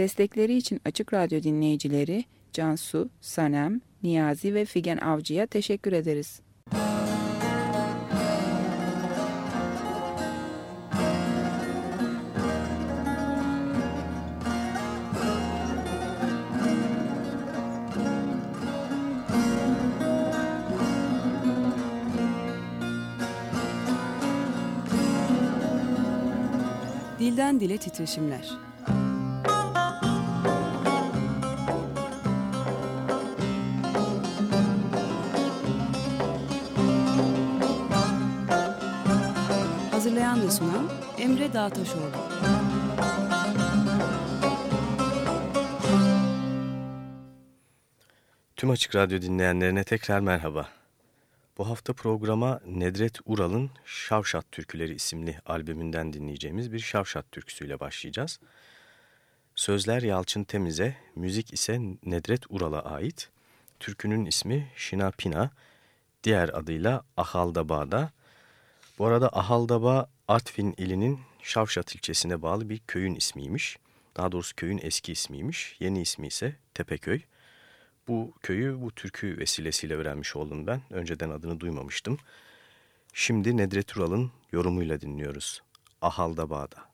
Destekleri için Açık Radyo dinleyicileri Cansu, Sanem, Niyazi ve Figen Avcı'ya teşekkür ederiz. Dilden Dile Titreşimler Sunan Emre Dağtaşoğlu Tüm Açık Radyo dinleyenlerine tekrar merhaba. Bu hafta programa Nedret Ural'ın Şavşat Türküleri isimli albümünden dinleyeceğimiz bir Şavşat türküsüyle başlayacağız. Sözler Yalçın Temiz'e, müzik ise Nedret Ural'a ait. Türkünün ismi Şinapina, diğer adıyla Ahaldaba'da. Bu arada Ahaldaba, Artvin ilinin Şavşat ilçesine bağlı bir köyün ismiymiş. Daha doğrusu köyün eski ismiymiş. Yeni ismi ise Tepeköy. Bu köyü bu türkü vesilesiyle öğrenmiş oldum ben. Önceden adını duymamıştım. Şimdi Nedret Ural'ın yorumuyla dinliyoruz. Ahalda Bağda.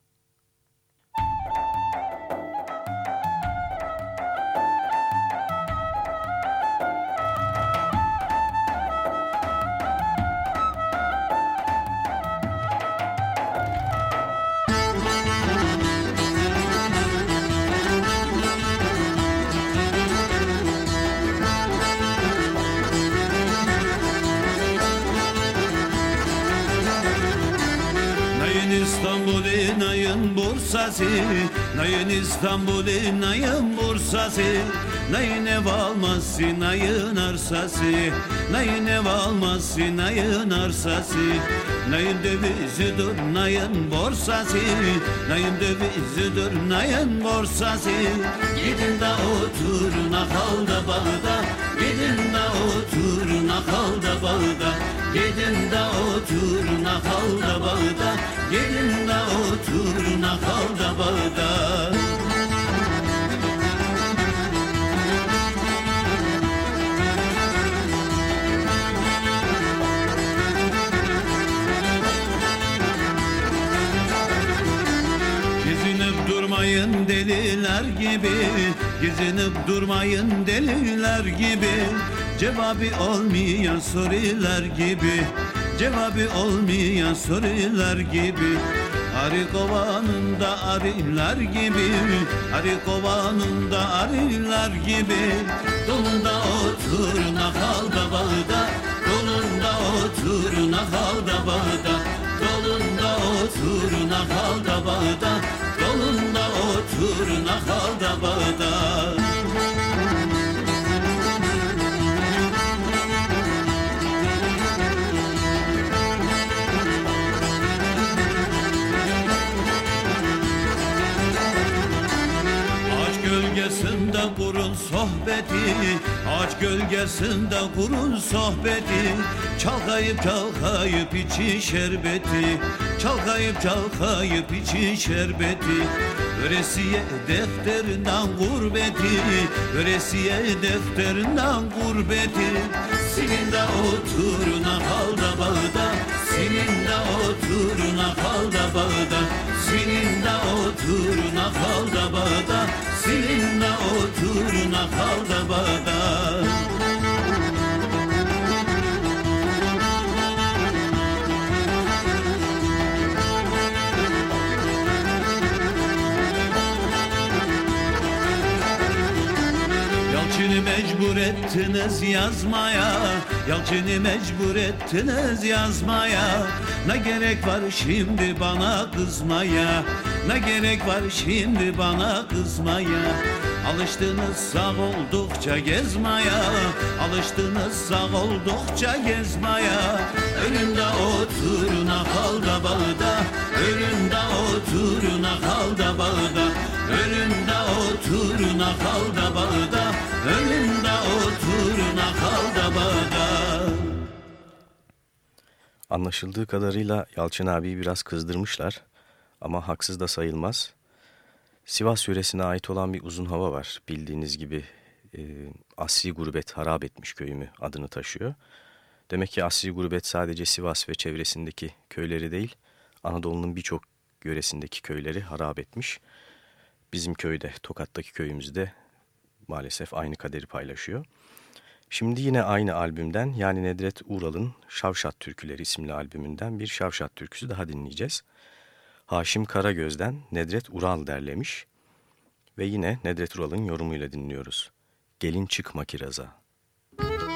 İstanbul'un ayın bursası. Nayın İstanbul'un ayın bursası. Nayın ev almazsın ayın arsası. Nayın ev almazsın ayın arsası. Nayın dövizidir nayın borsası Nayın dövizidir nayın borsası Gidin de oturun akalda bağda. Gidin de oturun akalda bağda Gidin de oturun akalda bağda. Gidin de oturun akalda bağda. Durmayın deliler gibi. Gezinip durmayın deliler gibi Cevabı olmayan sorular gibi Cevabı olmayan sorular gibi. Arı kovanında arılar gibi Arı kovanında arılar gibi. Dolunda oturun akalda bağda. Dolunda oturun akalda bağda. Dolunda oturun akalda bağda. Dolunda oturun akalda bağda sohbeti Ağaç gölgesinde kurun sohbeti. Çalkayıp çalkayıp için şerbeti Çalkayıp çalkayıp için şerbeti. Öresiye defterinden gurbeti Öresiye defterinden gurbeti. Senin de oturuna kalda bağda Senin de oturuna kalda bağda. Senin de oturuna kalda bağda Senin de oturuna kalda bağda Yalçın'ı mecbur ettiniz yazmaya Yalçın'ı mecbur ettiniz yazmaya. Ne gerek var şimdi bana kızmaya Ne gerek var şimdi bana kızmaya? Alıştınız sağ oldukça gezmaya. Alıştınız sağ oldukça gezmaya. Önümde oturun akalda bağda. Önümde oturun akalda bağda. Önümde oturun akalda bağda. Önümde oturun akalda bağda. Anlaşıldığı kadarıyla Yalçın abiyi biraz kızdırmışlar ama haksız da sayılmaz. Sivas yöresine ait olan bir uzun hava var. Bildiğiniz gibi e, asri gurbet harap etmiş köyümü adını taşıyor. Demek ki asri gurbet sadece Sivas ve çevresindeki köyleri değil, Anadolu'nun birçok yöresindeki köyleri harap etmiş. Bizim köyde, Tokat'taki köyümüzde maalesef aynı kaderi paylaşıyor. Şimdi yine aynı albümden yani Nedret Uğral'ın Şavşat Türküleri isimli albümünden bir Şavşat türküsü daha dinleyeceğiz. Haşim Karagöz'den Nedret Ural derlemiş ve yine Nedret Ural'ın yorumuyla dinliyoruz. Gelin çıkma kiraza. söyleyecek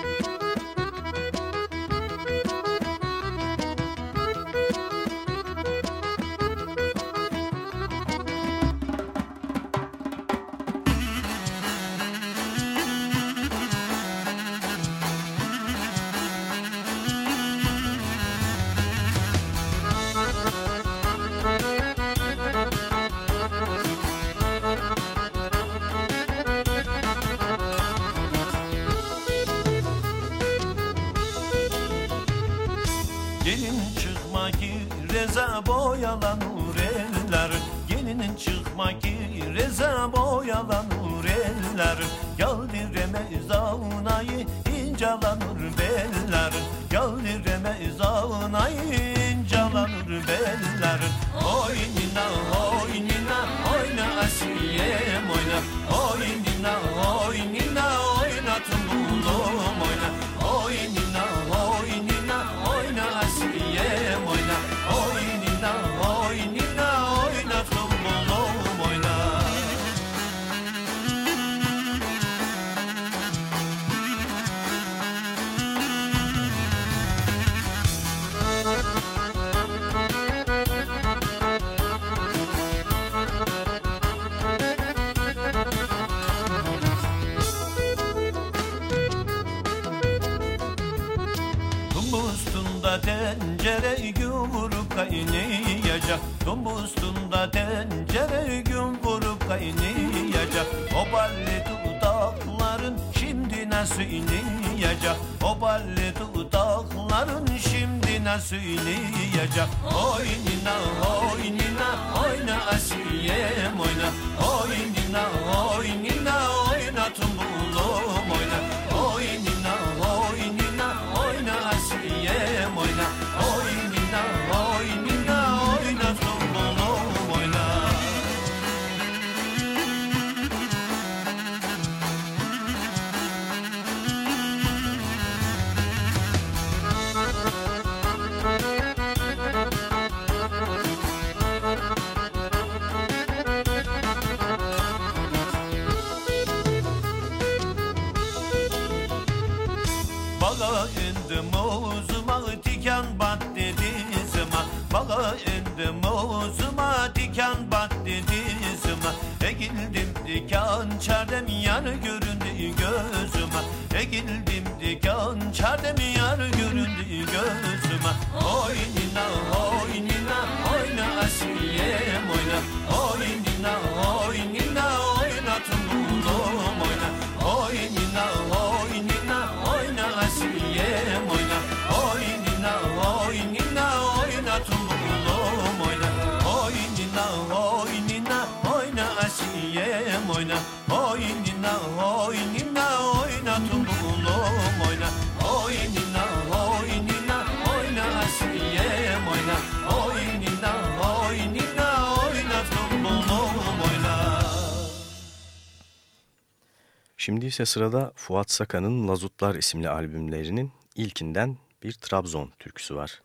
ise sırada Fuat Sakan'ın Lazutlar isimli albümlerinin ilkinden bir Trabzon türküsü var.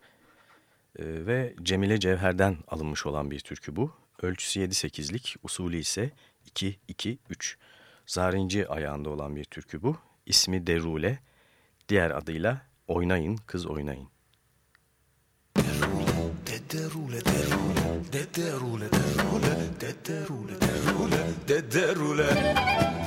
Ee, ve Cemile Cevher'den alınmış olan bir türkü bu. Ölçüsü 7-8'lik, usulü ise 2-2-3. Zarinci ayağında olan bir türkü bu. İsmi Derule, diğer adıyla Oynayın Kız Oynayın. Dederule, derule, dederule, derule, dederule, derule, dederule.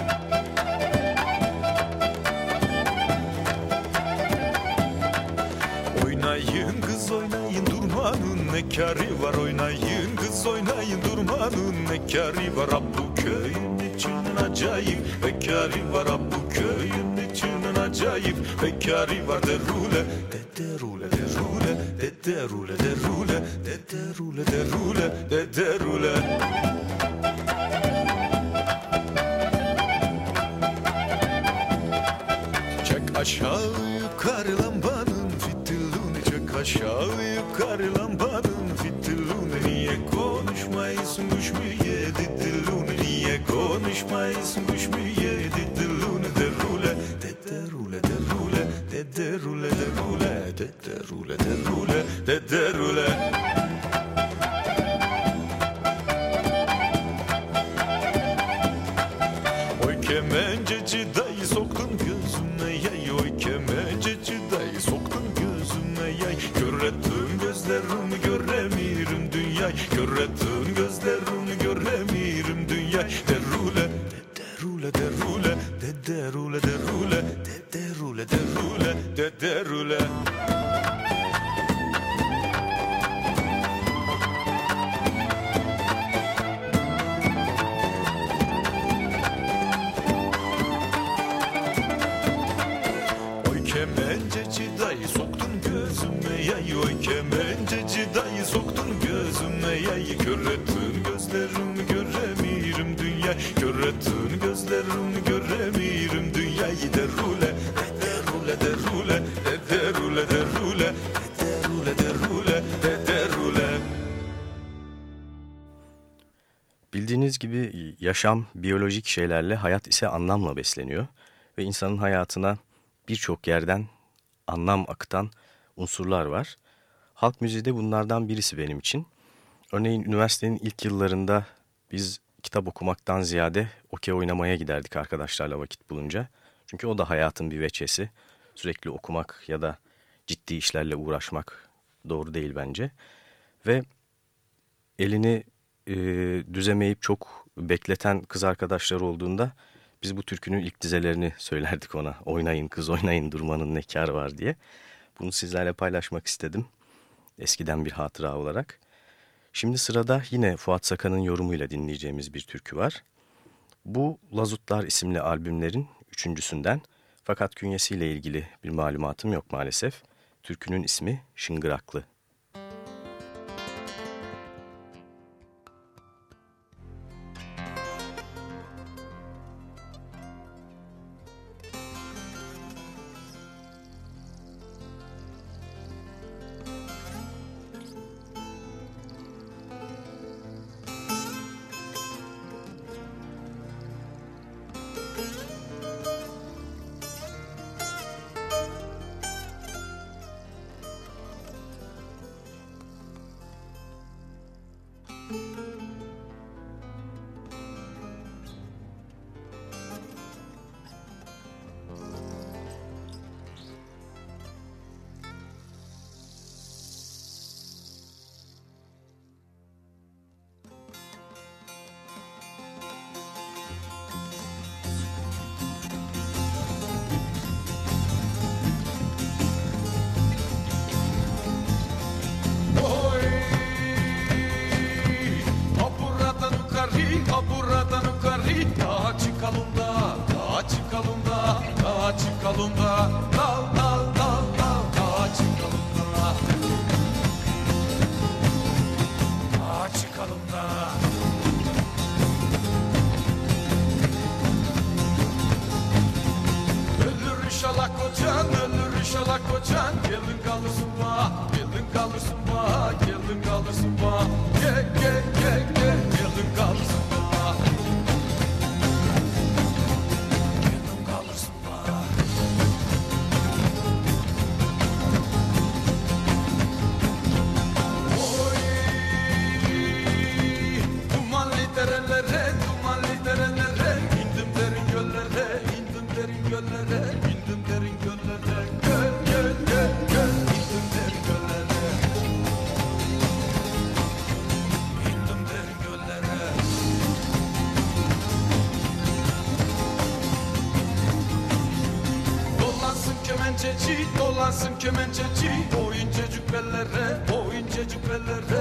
Kârı var Oynayın kız oynayın durmanın ne kârı var. Bu köyün içinin acayip Bekarı var. Ha bu köyün içinin acayip Bekarı var. Derule Dederule derule Dederule derule Dederule derule Dederule Bildiğiniz gibi yaşam biyolojik şeylerle, hayat ise anlamla besleniyor. Ve insanın hayatına birçok yerden anlam akıtan unsurlar var. Halk müziği de bunlardan birisi benim için. Örneğin üniversitenin ilk yıllarında biz kitap okumaktan ziyade okey oynamaya giderdik arkadaşlarla vakit bulunca. Çünkü o da hayatın bir veçesi. Sürekli okumak ya da ciddi işlerle uğraşmak doğru değil bence. Ve elini e, düzemeyip çok bekleten kız arkadaşları olduğunda biz bu türkünün ilk dizelerini söylerdik ona. Oynayın kız oynayın durmanın ne kârı var diye. Bunu sizlerle paylaşmak istedim. Eskiden bir hatıra olarak. Şimdi sırada yine Fuat Sakan'ın yorumuyla dinleyeceğimiz bir türkü var. Bu Lazutlar isimli albümlerin üçüncüsünden fakat künyesiyle ilgili bir malumatım yok maalesef. Türkünün ismi Şıngıraklı. Kemençeci O incecik bellere, o incecik bellere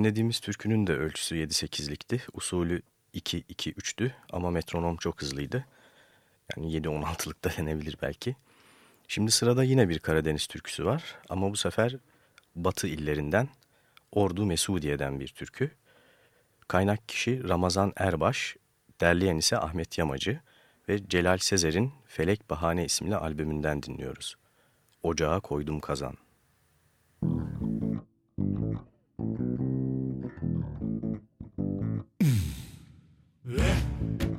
Dinlediğimiz türkünün de ölçüsü 7-8'likti. Usulü 2-2-3'tü ama metronom çok hızlıydı. Yani 7-16'lık da denebilir belki. Şimdi sırada yine bir Karadeniz türküsü var ama bu sefer Batı illerinden Ordu Mesudiye'den bir türkü. Kaynak kişi Ramazan Erbaş, derleyen ise Ahmet Yamacı ve Celal Sezer'in Felek Bahane isimli albümünden dinliyoruz. Ocağa koydum kazan. Ocağa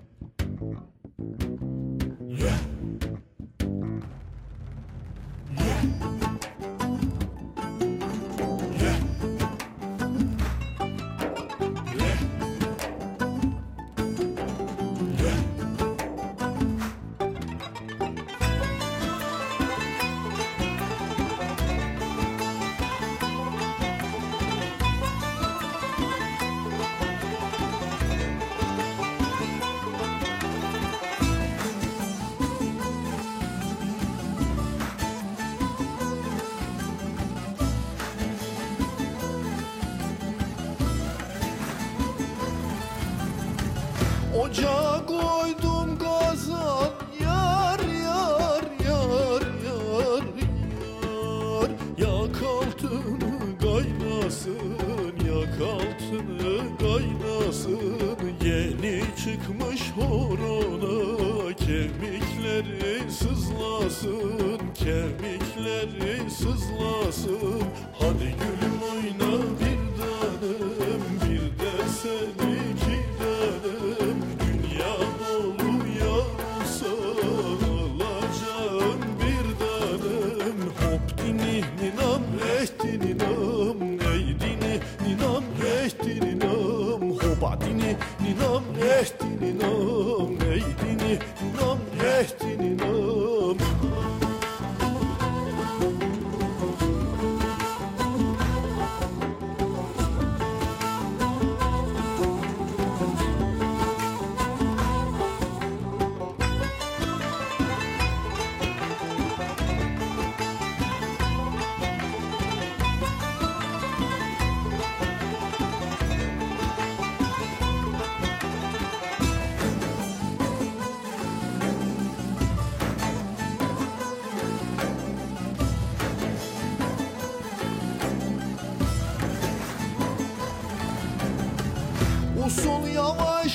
koydum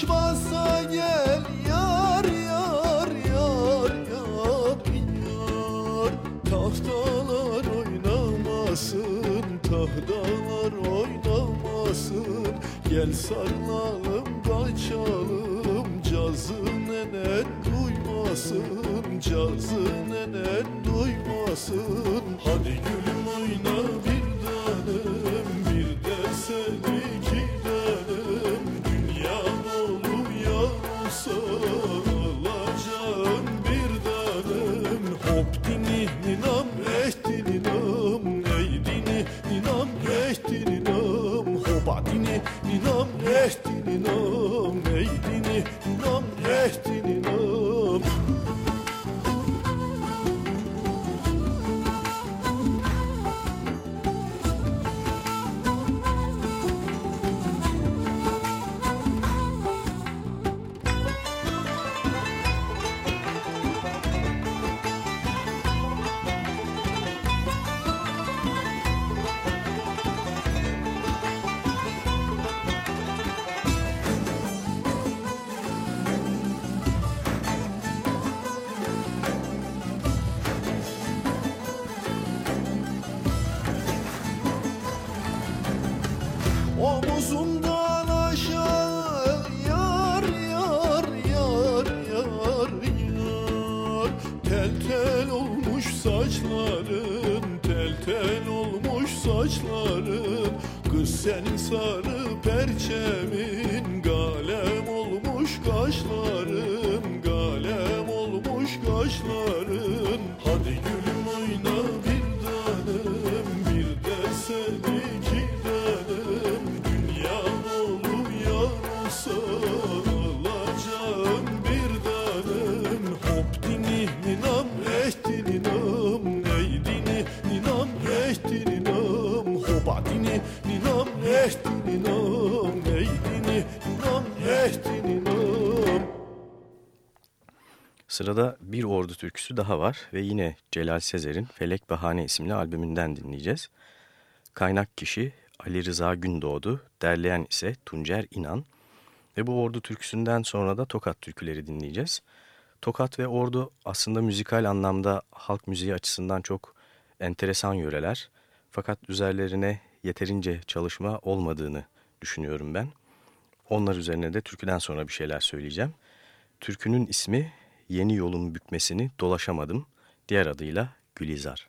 Bassa gel yar yar yar yar yar. Tahtalar oynamasın tahtalar oynamasın. Gel sarılalım kaçalım cazı nenen duymasın Cazı nenen duymasın olmuş Sırada bir ordu türküsü daha var ve yine Celal Sezer'in Felek Bahane isimli albümünden dinleyeceğiz. Kaynak kişi Ali Rıza Gündoğdu, derleyen ise Tuncer İnan ve bu ordu türküsünden sonra da Tokat türküleri dinleyeceğiz. Tokat ve Ordu aslında müzikal anlamda halk müziği açısından çok enteresan yöreler. Fakat üzerlerine yeterince çalışma olmadığını düşünüyorum ben. Onlar üzerine de türküden sonra bir şeyler söyleyeceğim. Türkünün ismi Yeni Yolun Bükmesini Dolaşamadım, diğer adıyla Gülizar.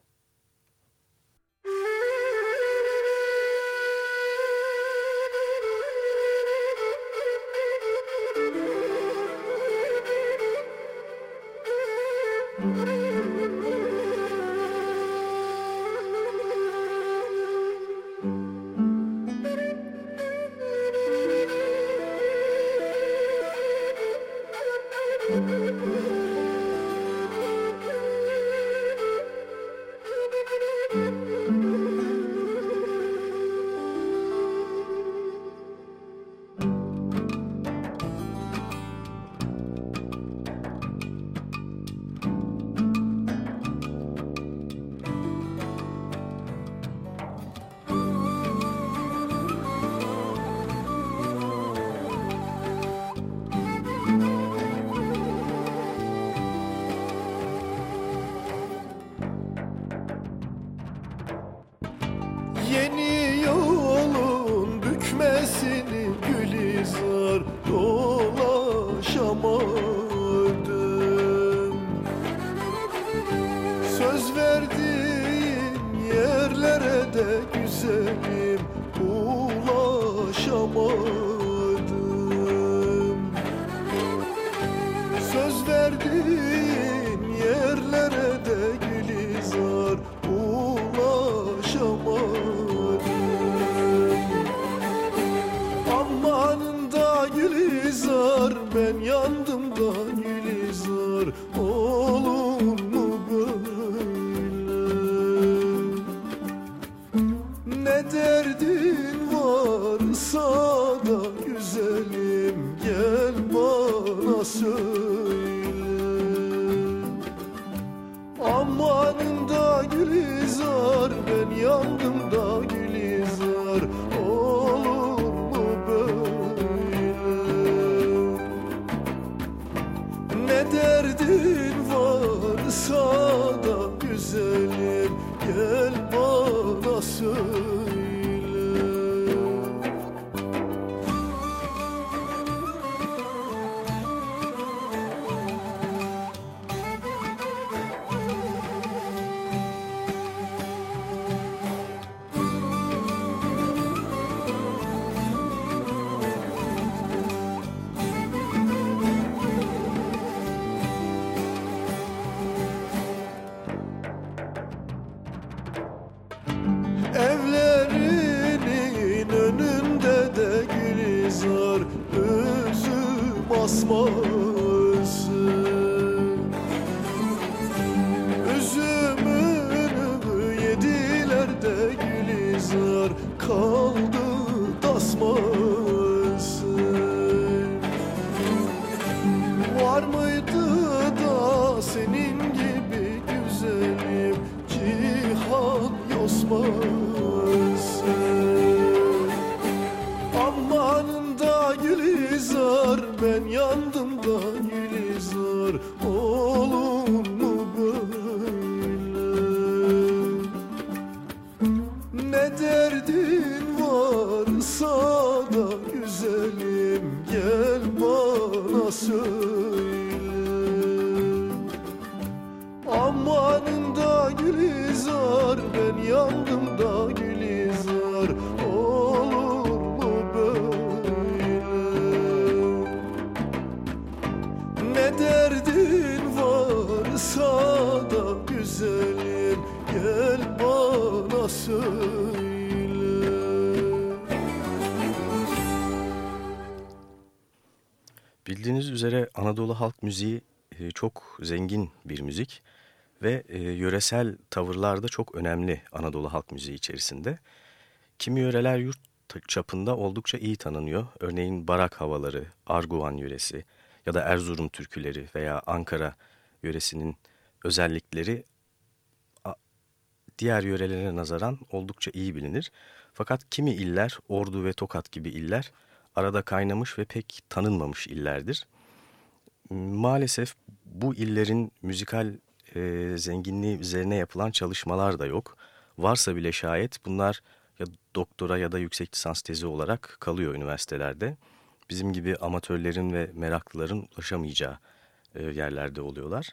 Müziği e, çok zengin bir müzik ve e, yöresel tavırlar da çok önemli Anadolu halk müziği içerisinde. Kimi yöreler yurt çapında oldukça iyi tanınıyor. Örneğin Barak havaları, Arguvan yöresi ya da Erzurum türküleri veya Ankara yöresinin özellikleri diğer yörelere nazaran oldukça iyi bilinir. Fakat kimi iller, Ordu ve Tokat gibi iller arada kaynamış ve pek tanınmamış illerdir. Maalesef bu illerin müzikal e, zenginliği üzerine yapılan çalışmalar da yok. Varsa bile şayet bunlar ya doktora ya da yüksek lisans tezi olarak kalıyor üniversitelerde. Bizim gibi amatörlerin ve meraklıların ulaşamayacağı e, yerlerde oluyorlar.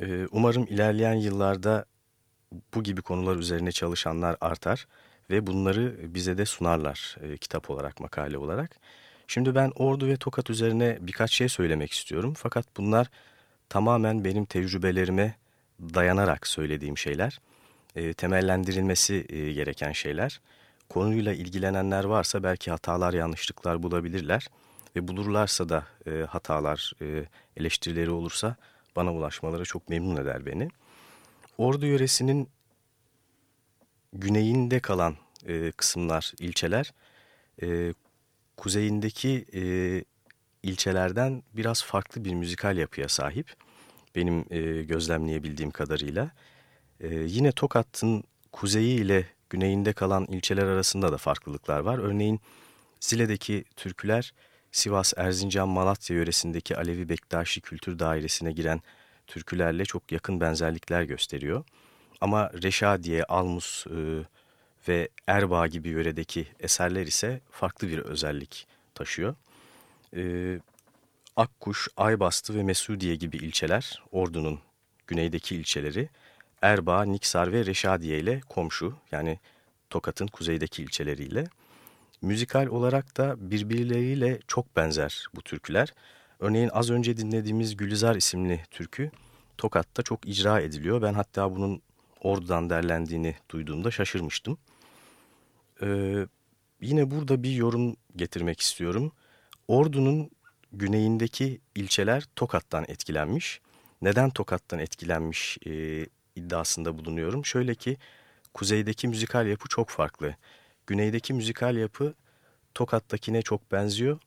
E, umarım ilerleyen yıllarda bu gibi konular üzerine çalışanlar artar ve bunları bize de sunarlar e, kitap olarak, makale olarak. Şimdi ben Ordu ve Tokat üzerine birkaç şey söylemek istiyorum. Fakat bunlar tamamen benim tecrübelerime dayanarak söylediğim şeyler. E, temellendirilmesi e, gereken şeyler. Konuyla ilgilenenler varsa belki hatalar, yanlışlıklar bulabilirler. Ve bulurlarsa da e, hatalar, e, eleştirileri olursa bana ulaşmaları çok memnun eder beni. Ordu yöresinin güneyinde kalan e, kısımlar, ilçeler, e, kuzeyindeki e, ilçelerden biraz farklı bir müzikal yapıya sahip. Benim e, gözlemleyebildiğim kadarıyla. E, yine Tokat'ın kuzeyi ile güneyinde kalan ilçeler arasında da farklılıklar var. Örneğin Zile'deki türküler Sivas, Erzincan, Malatya yöresindeki Alevi Bektaşi Kültür Dairesi'ne giren türkülerle çok yakın benzerlikler gösteriyor. Ama Reşadiye, Almus e, ve Erbaa gibi yöredeki eserler ise farklı bir özellik taşıyor. E, Akkuş, Aybastı ve Mesudiye gibi ilçeler, Ordu'nun güneydeki ilçeleri, Erbaa, Niksar ve Reşadiye ile komşu yani Tokat'ın kuzeydeki ilçeleriyle. Müzikal olarak da birbirleriyle çok benzer bu türküler. Örneğin az önce dinlediğimiz Gülizar isimli türkü Tokat'ta çok icra ediliyor. Ben hatta bunun Ordu'dan derlendiğini duyduğumda şaşırmıştım. Ee, yine burada bir yorum getirmek istiyorum. Ordu'nun güneyindeki ilçeler Tokat'tan etkilenmiş. Neden Tokat'tan etkilenmiş e, iddiasında bulunuyorum. Şöyle ki kuzeydeki müzikal yapı çok farklı. Güneydeki müzikal yapı Tokat'takine çok benziyor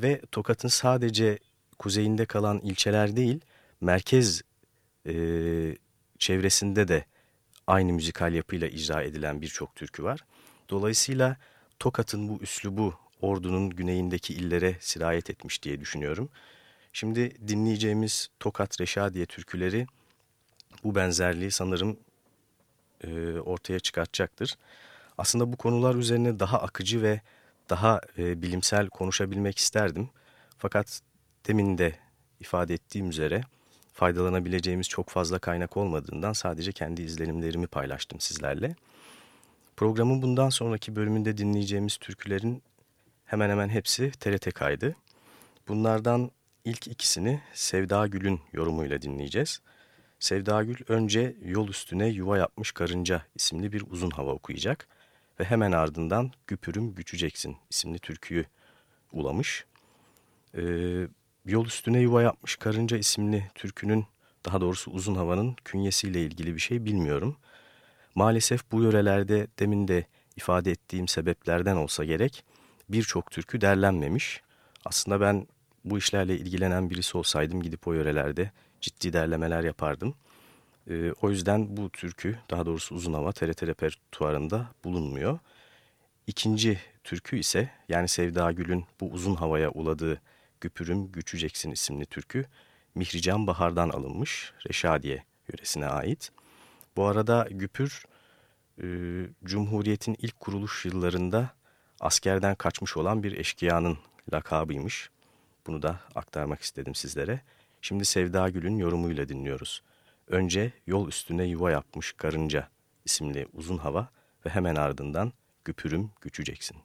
ve Tokat'ın sadece kuzeyinde kalan ilçeler değil, merkez e, çevresinde de aynı müzikal yapıyla icra edilen birçok türkü var. Dolayısıyla Tokat'ın bu üslubu ordunun güneyindeki illere sirayet etmiş diye düşünüyorum. Şimdi dinleyeceğimiz Tokat Reşadiye türküleri bu benzerliği sanırım e, ortaya çıkartacaktır. Aslında bu konular üzerine daha akıcı ve daha e, bilimsel konuşabilmek isterdim. Fakat demin de ifade ettiğim üzere faydalanabileceğimiz çok fazla kaynak olmadığından sadece kendi izlenimlerimi paylaştım sizlerle. Programın bundan sonraki bölümünde dinleyeceğimiz türkülerin hemen hemen hepsi TRT kaydı. Bunlardan ilk ikisini Sevda Gül'ün yorumuyla dinleyeceğiz. Sevda Gül önce Yol Üstüne Yuva Yapmış Karınca isimli bir uzun hava okuyacak ve hemen ardından Güpürüm Güçeceksin isimli türküyü ulamış. Ee, Yol Üstüne Yuva Yapmış Karınca isimli türkünün daha doğrusu uzun havanın künyesiyle ilgili bir şey bilmiyorum. Maalesef bu yörelerde demin de ifade ettiğim sebeplerden olsa gerek birçok türkü derlenmemiş. Aslında ben bu işlerle ilgilenen birisi olsaydım gidip o yörelerde ciddi derlemeler yapardım. E, o yüzden bu türkü daha doğrusu uzun hava TRT repertuarında bulunmuyor. İkinci türkü ise yani Sevda Gül'ün bu uzun havaya uladığı Güpürüm Güçeceksin isimli türkü Mihrican Bahar'dan alınmış Reşadiye yöresine ait. Bu arada Güpür e, Cumhuriyet'in ilk kuruluş yıllarında askerden kaçmış olan bir eşkıyanın lakabıymış. Bunu da aktarmak istedim sizlere. Şimdi Sevda Gül'ün yorumuyla dinliyoruz. Önce Yol Üstüne Yuva Yapmış Karınca isimli uzun hava ve hemen ardından Güpürüm Güçeceksin.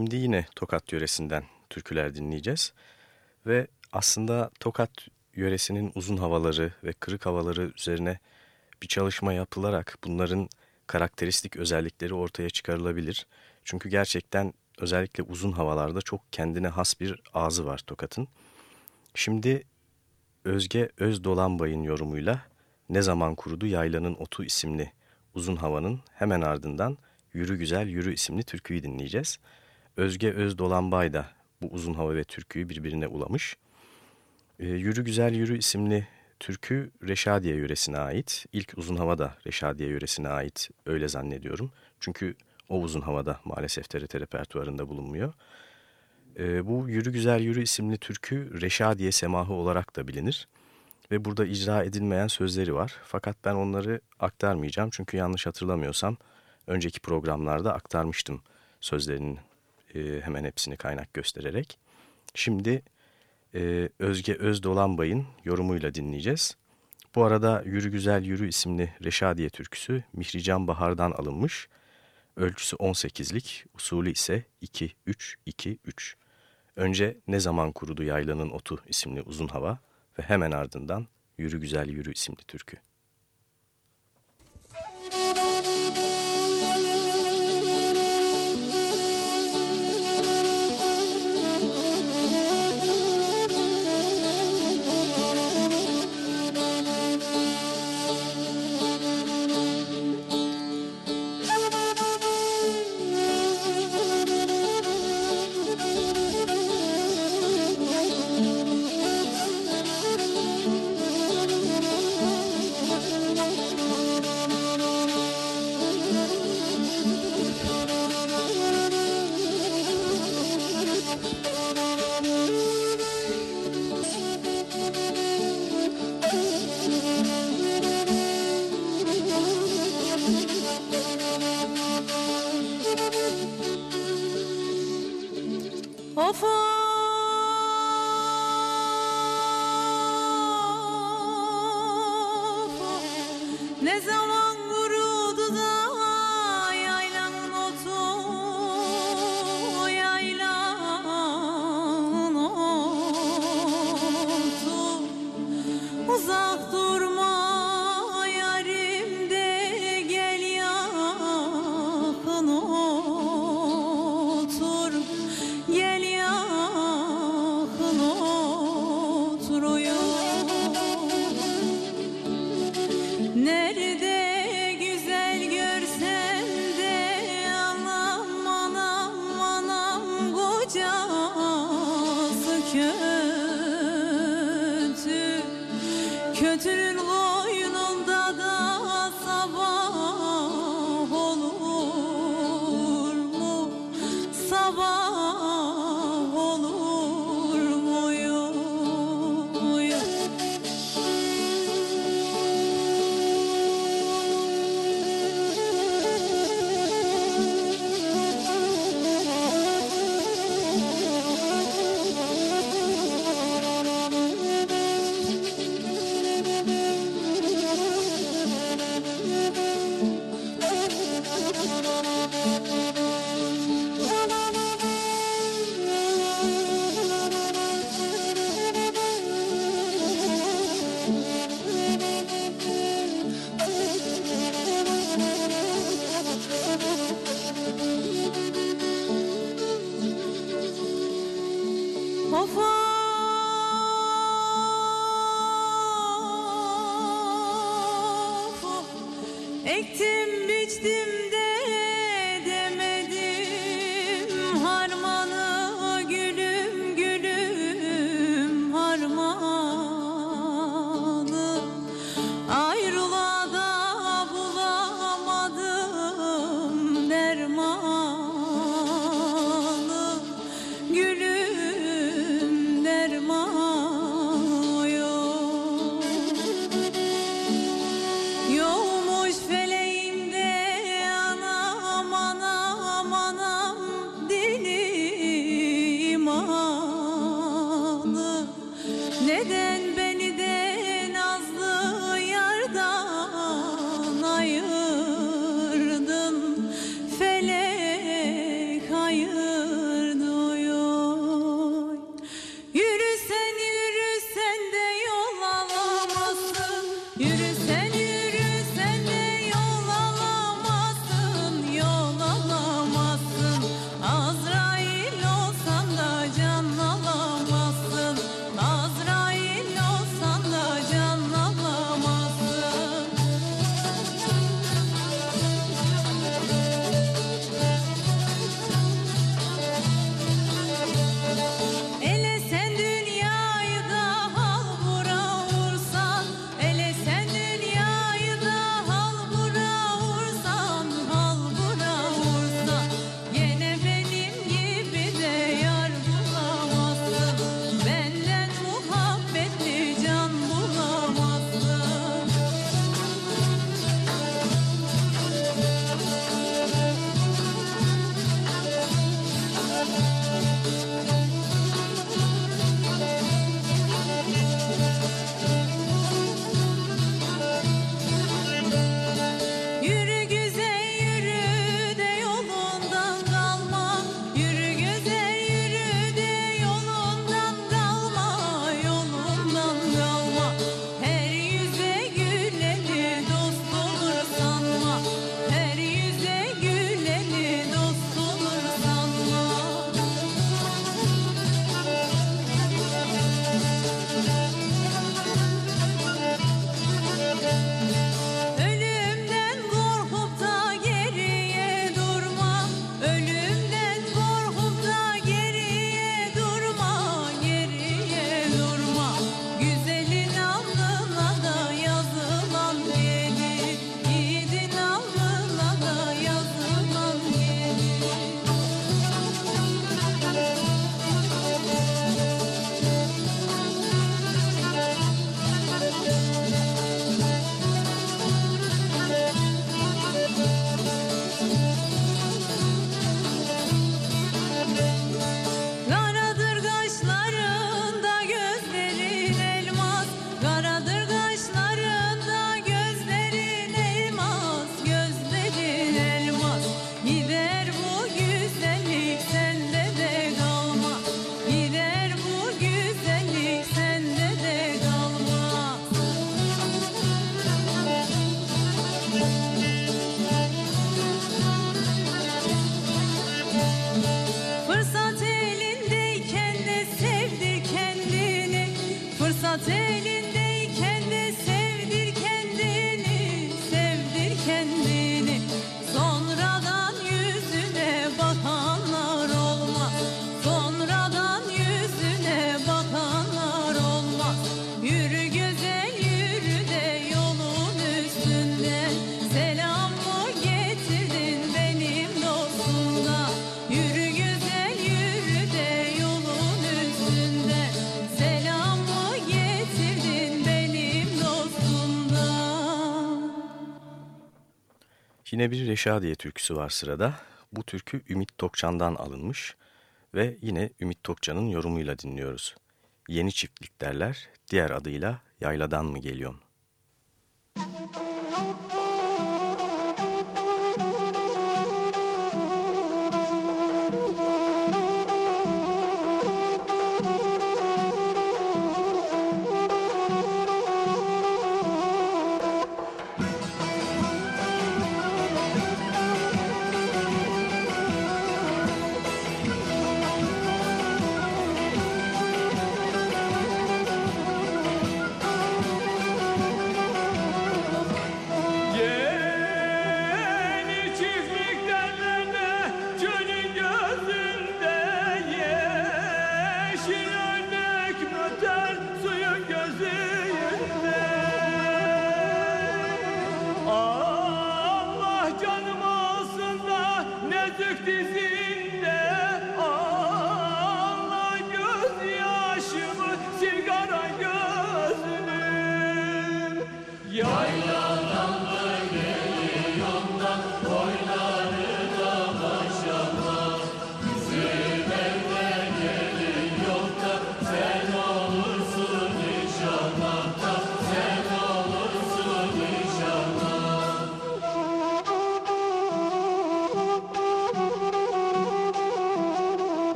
Şimdi yine Tokat yöresinden türküler dinleyeceğiz. Ve aslında Tokat yöresinin uzun havaları ve kırık havaları üzerine bir çalışma yapılarak bunların karakteristik özellikleri ortaya çıkarılabilir. Çünkü gerçekten özellikle uzun havalarda çok kendine has bir ağzı var Tokat'ın. Şimdi Özge Özdolanbay'ın yorumuyla Ne Zaman Kurudu Yaylanın Otu isimli uzun havanın hemen ardından Yürü Güzel Yürü isimli türküyü dinleyeceğiz. Özge Özdolanbay da bu uzun hava ve türküyü birbirine ulamış. Ee, Yürü Güzel Yürü isimli türkü Reşadiye yöresine ait. İlk uzun hava da Reşadiye yöresine ait öyle zannediyorum. Çünkü o uzun havada maalesef TRT repertuarında bulunmuyor. Ee, bu Yürü Güzel Yürü isimli türkü Reşadiye semahı olarak da bilinir. Ve burada icra edilmeyen sözleri var. Fakat ben onları aktarmayacağım. Çünkü yanlış hatırlamıyorsam önceki programlarda aktarmıştım sözlerinin e, hemen hepsini kaynak göstererek. Şimdi e, Özge Özdolanbay'ın yorumuyla dinleyeceğiz. Bu arada Yürü Güzel Yürü isimli Reşadiye türküsü Mihrican Bahar'dan alınmış. Ölçüsü 18'lik, usulü ise 2-3-2-3. Önce Ne Zaman Kurudu Yaylanın Otu isimli uzun hava ve hemen ardından Yürü Güzel Yürü isimli türkü. Of. Ne zaman Ektim biçtim de satanlar olmaz Sonradan yüzüne bakanlar olmaz Yürü güzel yürü de yolun üstünde Selam mı getirdin benim dostumda Yürü güzel yürü de yolun üstünde Selam mı getirdin benim dostumda Yine bir Reşadiye türküsü var sırada. Bu türkü Ümit Tokçan'dan alınmış ve yine Ümit Tokçan'ın yorumuyla dinliyoruz. Yeni çiftlik derler, diğer adıyla Yayladan mı geliyorsun?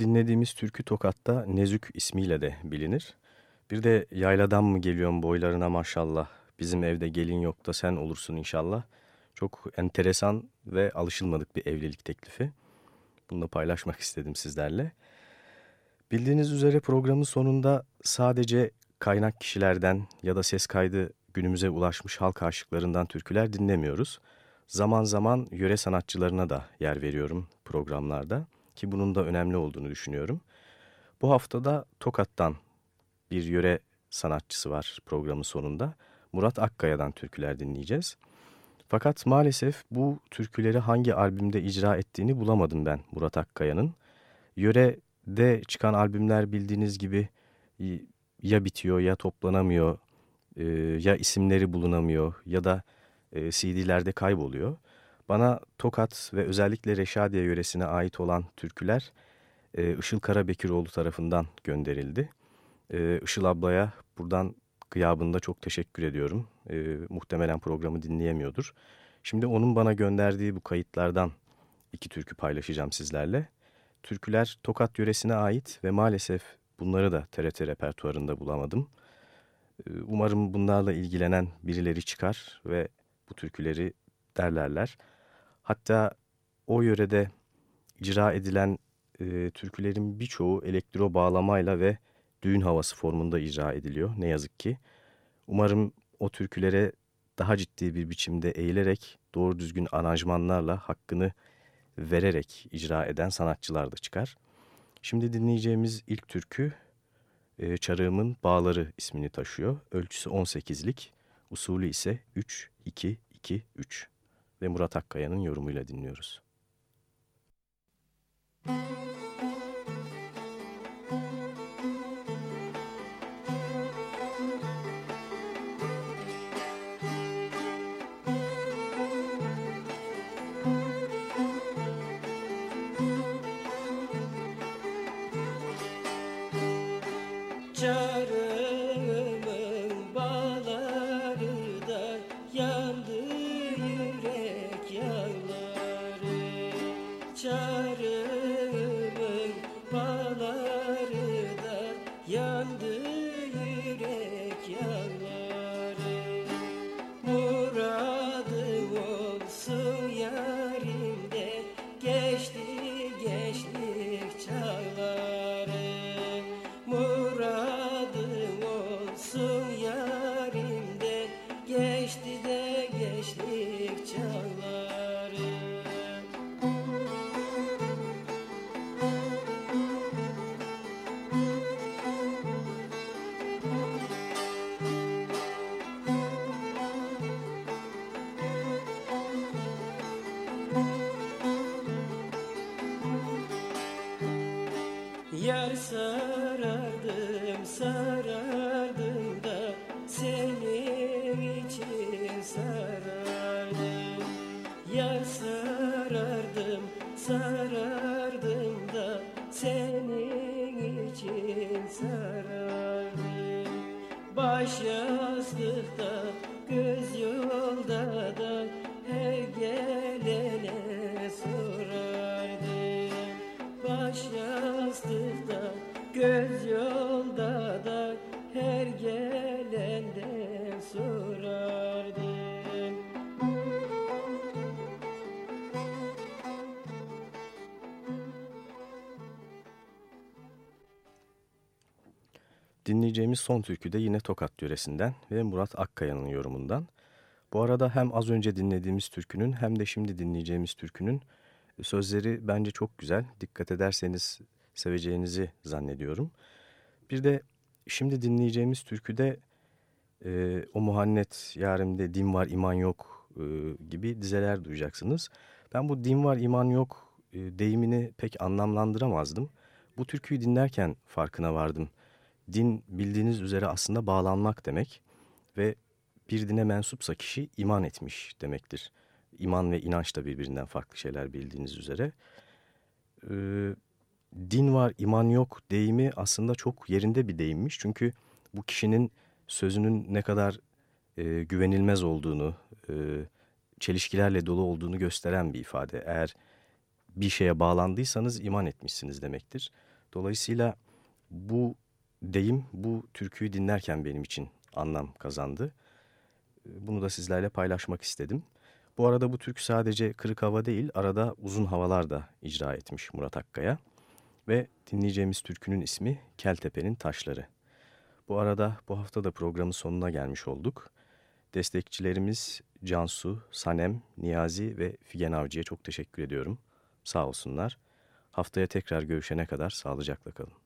Dinlediğimiz türkü Tokat'ta Nezük ismiyle de bilinir. Bir de yayladan mı geliyorsun boylarına maşallah, bizim evde gelin yok da sen olursun inşallah. Çok enteresan ve alışılmadık bir evlilik teklifi. Bunu da paylaşmak istedim sizlerle. Bildiğiniz üzere programın sonunda sadece kaynak kişilerden ya da ses kaydı günümüze ulaşmış halk aşıklarından türküler dinlemiyoruz. Zaman zaman yöre sanatçılarına da yer veriyorum programlarda ki bunun da önemli olduğunu düşünüyorum. Bu haftada Tokat'tan bir yöre sanatçısı var programın sonunda. Murat Akkaya'dan türküler dinleyeceğiz. Fakat maalesef bu türküleri hangi albümde icra ettiğini bulamadım ben Murat Akkaya'nın. Yöre'de çıkan albümler bildiğiniz gibi ya bitiyor ya toplanamıyor, e, ya isimleri bulunamıyor ya da e, CD'lerde kayboluyor. Bana Tokat ve özellikle Reşadiye yöresine ait olan türküler e, Işıl Karabekiroğlu tarafından gönderildi. E, Işıl ablaya buradan gıyabında çok teşekkür ediyorum. E, muhtemelen programı dinleyemiyordur. Şimdi onun bana gönderdiği bu kayıtlardan iki türkü paylaşacağım sizlerle. Türküler Tokat yöresine ait ve maalesef bunları da TRT repertuarında bulamadım. E, umarım bunlarla ilgilenen birileri çıkar ve bu türküleri derlerler. Hatta o yörede icra edilen e, türkülerin birçoğu elektro bağlamayla ve düğün havası formunda icra ediliyor ne yazık ki. Umarım o türkülere daha ciddi bir biçimde eğilerek doğru düzgün aranjmanlarla hakkını vererek icra eden sanatçılar da çıkar. Şimdi dinleyeceğimiz ilk türkü e, Çarığımın Bağları ismini taşıyor. Ölçüsü 18'lik, usulü ise 3-2-2-3. Ve Murat Akkaya'nın yorumuyla dinliyoruz. Müzik Dinleyeceğimiz son türkü de yine Tokat yöresinden ve Murat Akkaya'nın yorumundan. Bu arada hem az önce dinlediğimiz türkünün hem de şimdi dinleyeceğimiz türkünün sözleri bence çok güzel. Dikkat ederseniz seveceğinizi zannediyorum. Bir de şimdi dinleyeceğimiz türküde e, o muhannet yarimde din var iman yok e, gibi dizeler duyacaksınız. Ben bu din var iman yok e, deyimini pek anlamlandıramazdım. Bu türküyü dinlerken farkına vardım din bildiğiniz üzere aslında bağlanmak demek ve bir dine mensupsa kişi iman etmiş demektir. İman ve inanç da birbirinden farklı şeyler bildiğiniz üzere. Ee, din var, iman yok deyimi aslında çok yerinde bir deyimmiş. Çünkü bu kişinin sözünün ne kadar e, güvenilmez olduğunu, e, çelişkilerle dolu olduğunu gösteren bir ifade. Eğer bir şeye bağlandıysanız iman etmişsiniz demektir. Dolayısıyla bu deyim bu türküyü dinlerken benim için anlam kazandı. Bunu da sizlerle paylaşmak istedim. Bu arada bu türkü sadece kırık hava değil, arada uzun havalar da icra etmiş Murat Akkaya. Ve dinleyeceğimiz türkünün ismi Keltepe'nin Taşları. Bu arada bu hafta da programın sonuna gelmiş olduk. Destekçilerimiz Cansu, Sanem, Niyazi ve Figen Avcı'ya çok teşekkür ediyorum. Sağ olsunlar. Haftaya tekrar görüşene kadar sağlıcakla kalın.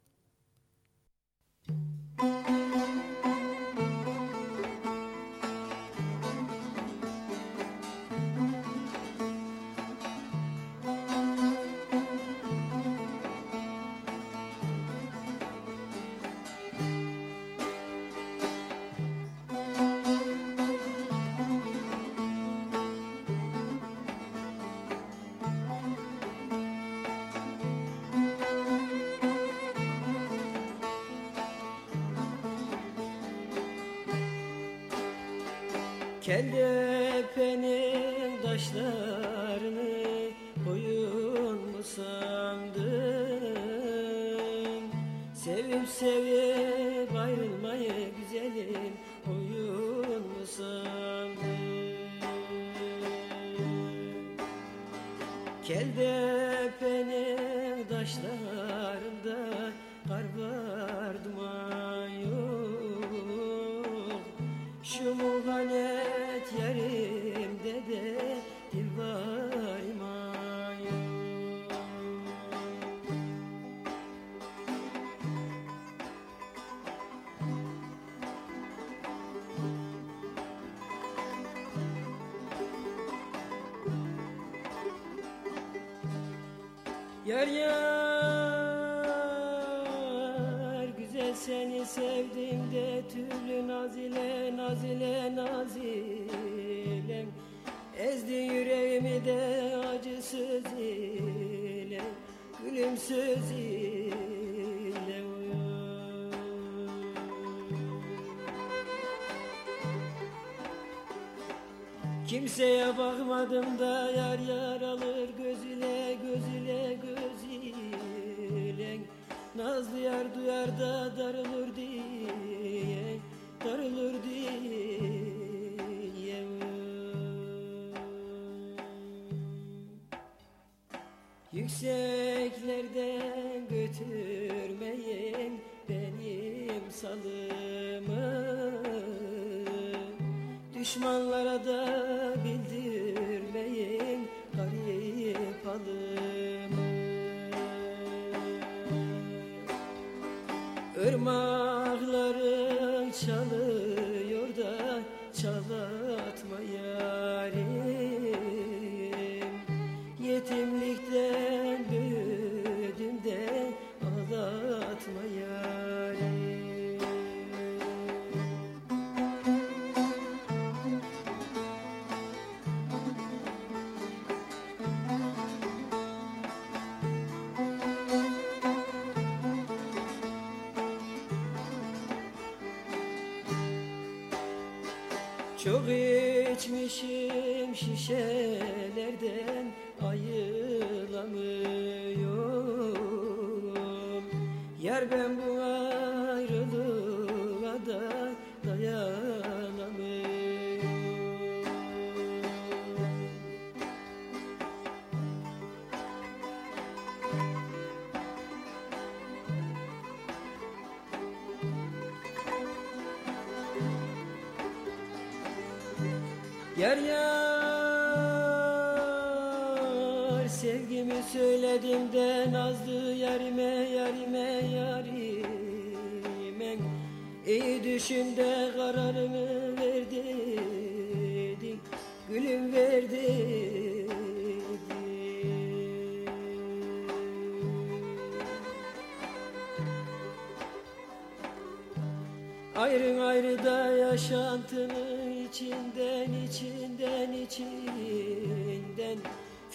Kellepenin taşlarını koyun mu sandın? Sevip sevip bilir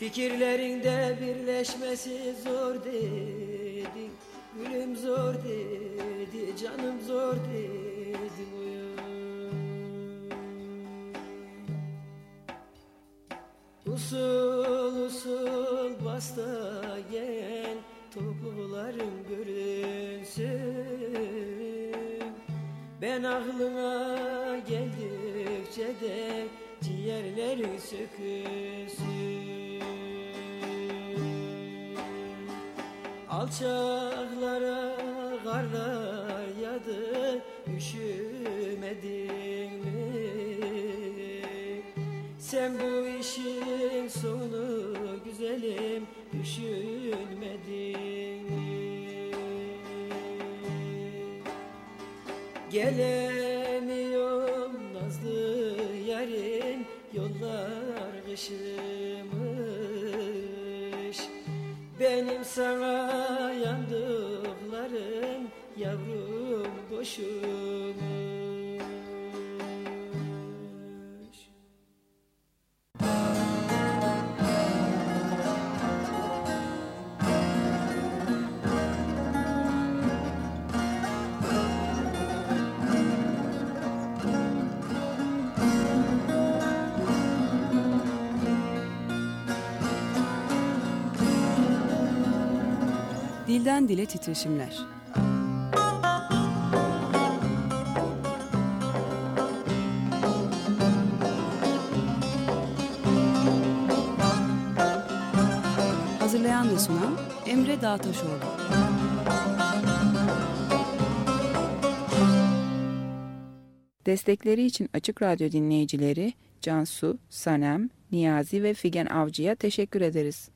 Fikirlerinde birleşmesi zor dedi. Gülüm zor dedi canım zor dedi. Usul usul basta gel topuklarım görünsün. Ben aklına geldikçe de ciğerlerin sökülsün Alçaklara karlar yağdı üşümedin mi? Sen bu işin sonu güzelim düşünmedin mi? Gelemiyorum Dilden dile titreşimler. Hazırlayan ve sunan Emre Dağtaşoğlu. Destekleri için Açık Radyo dinleyicileri Cansu, Sanem, Niyazi ve Figen Avcı'ya teşekkür ederiz.